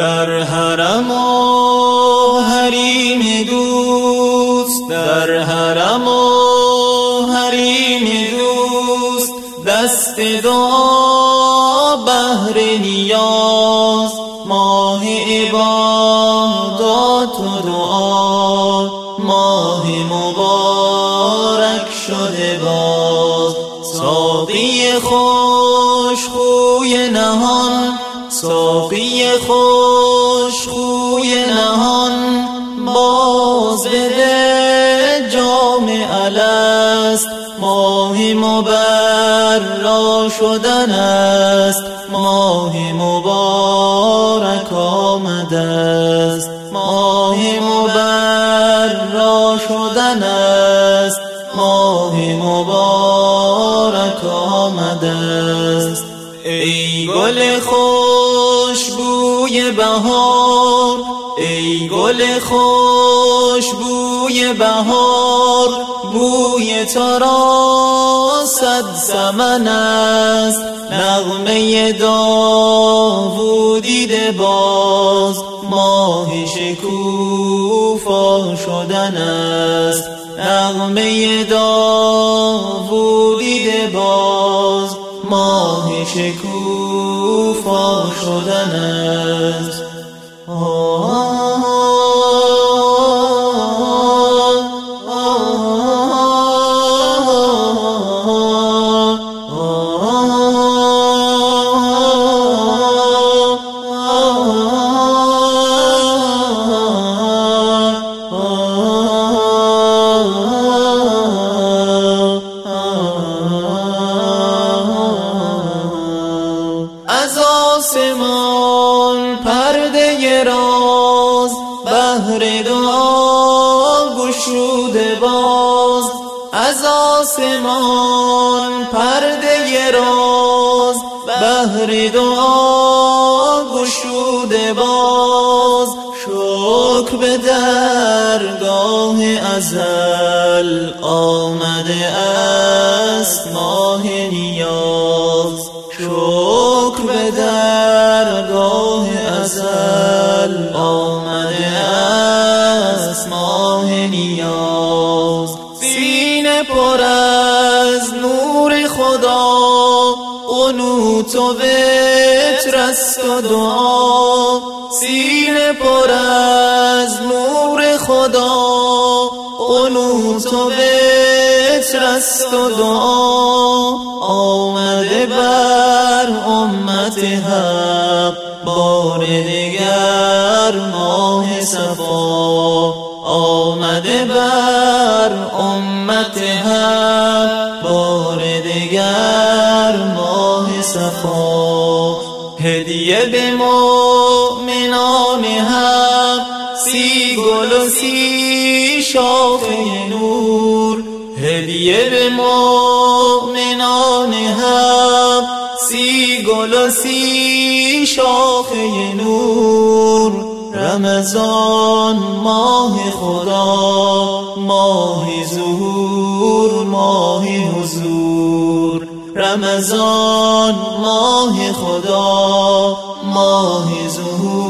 در حرم و حریم دوست در حرم و حریم دوست دست دعا بهر نیاز ماه عبادات و دعا ماه مبارک شده باز. ساقی خوش خوی نهان ساقی خوش خوی نهان باز بده جام الست. ماه مبرا شدن است. ماه مبارک آمده است. ماه مبرا شدن است. ماه مبارک آمده است. ای گل خوش بوی بهار ای گل خوش بوی بهار بوی تو را صد سمن است. نغمه داوودی باز ماه شکوفا شدن است. نغمه داوودی باز ماه شکوفا شدن است آسمان پرده راز بهر دعا گشوده باز. شکر به درگاه ازل آمده است ماه نیاز. شکر به درگاه ازل آمده است ماه نیاز. پر از نور خدا قنوت و وتر است و دعا. سینه پر از نور خدا قنوت و وتر است و دعا. آمده بر امت حق بار دیگر ماه صفا. آمده بر امت حق بار دیگر ماه صفا. هدیه به مؤمنان حق سی گل و سی شاخه نور. هدیه به مؤمنان حق سی گل و سی شاخه نور. رمضان ماه خدا ماه ظهور. ماه حضور. رمضان ماه خدا ماه ظهور. حضور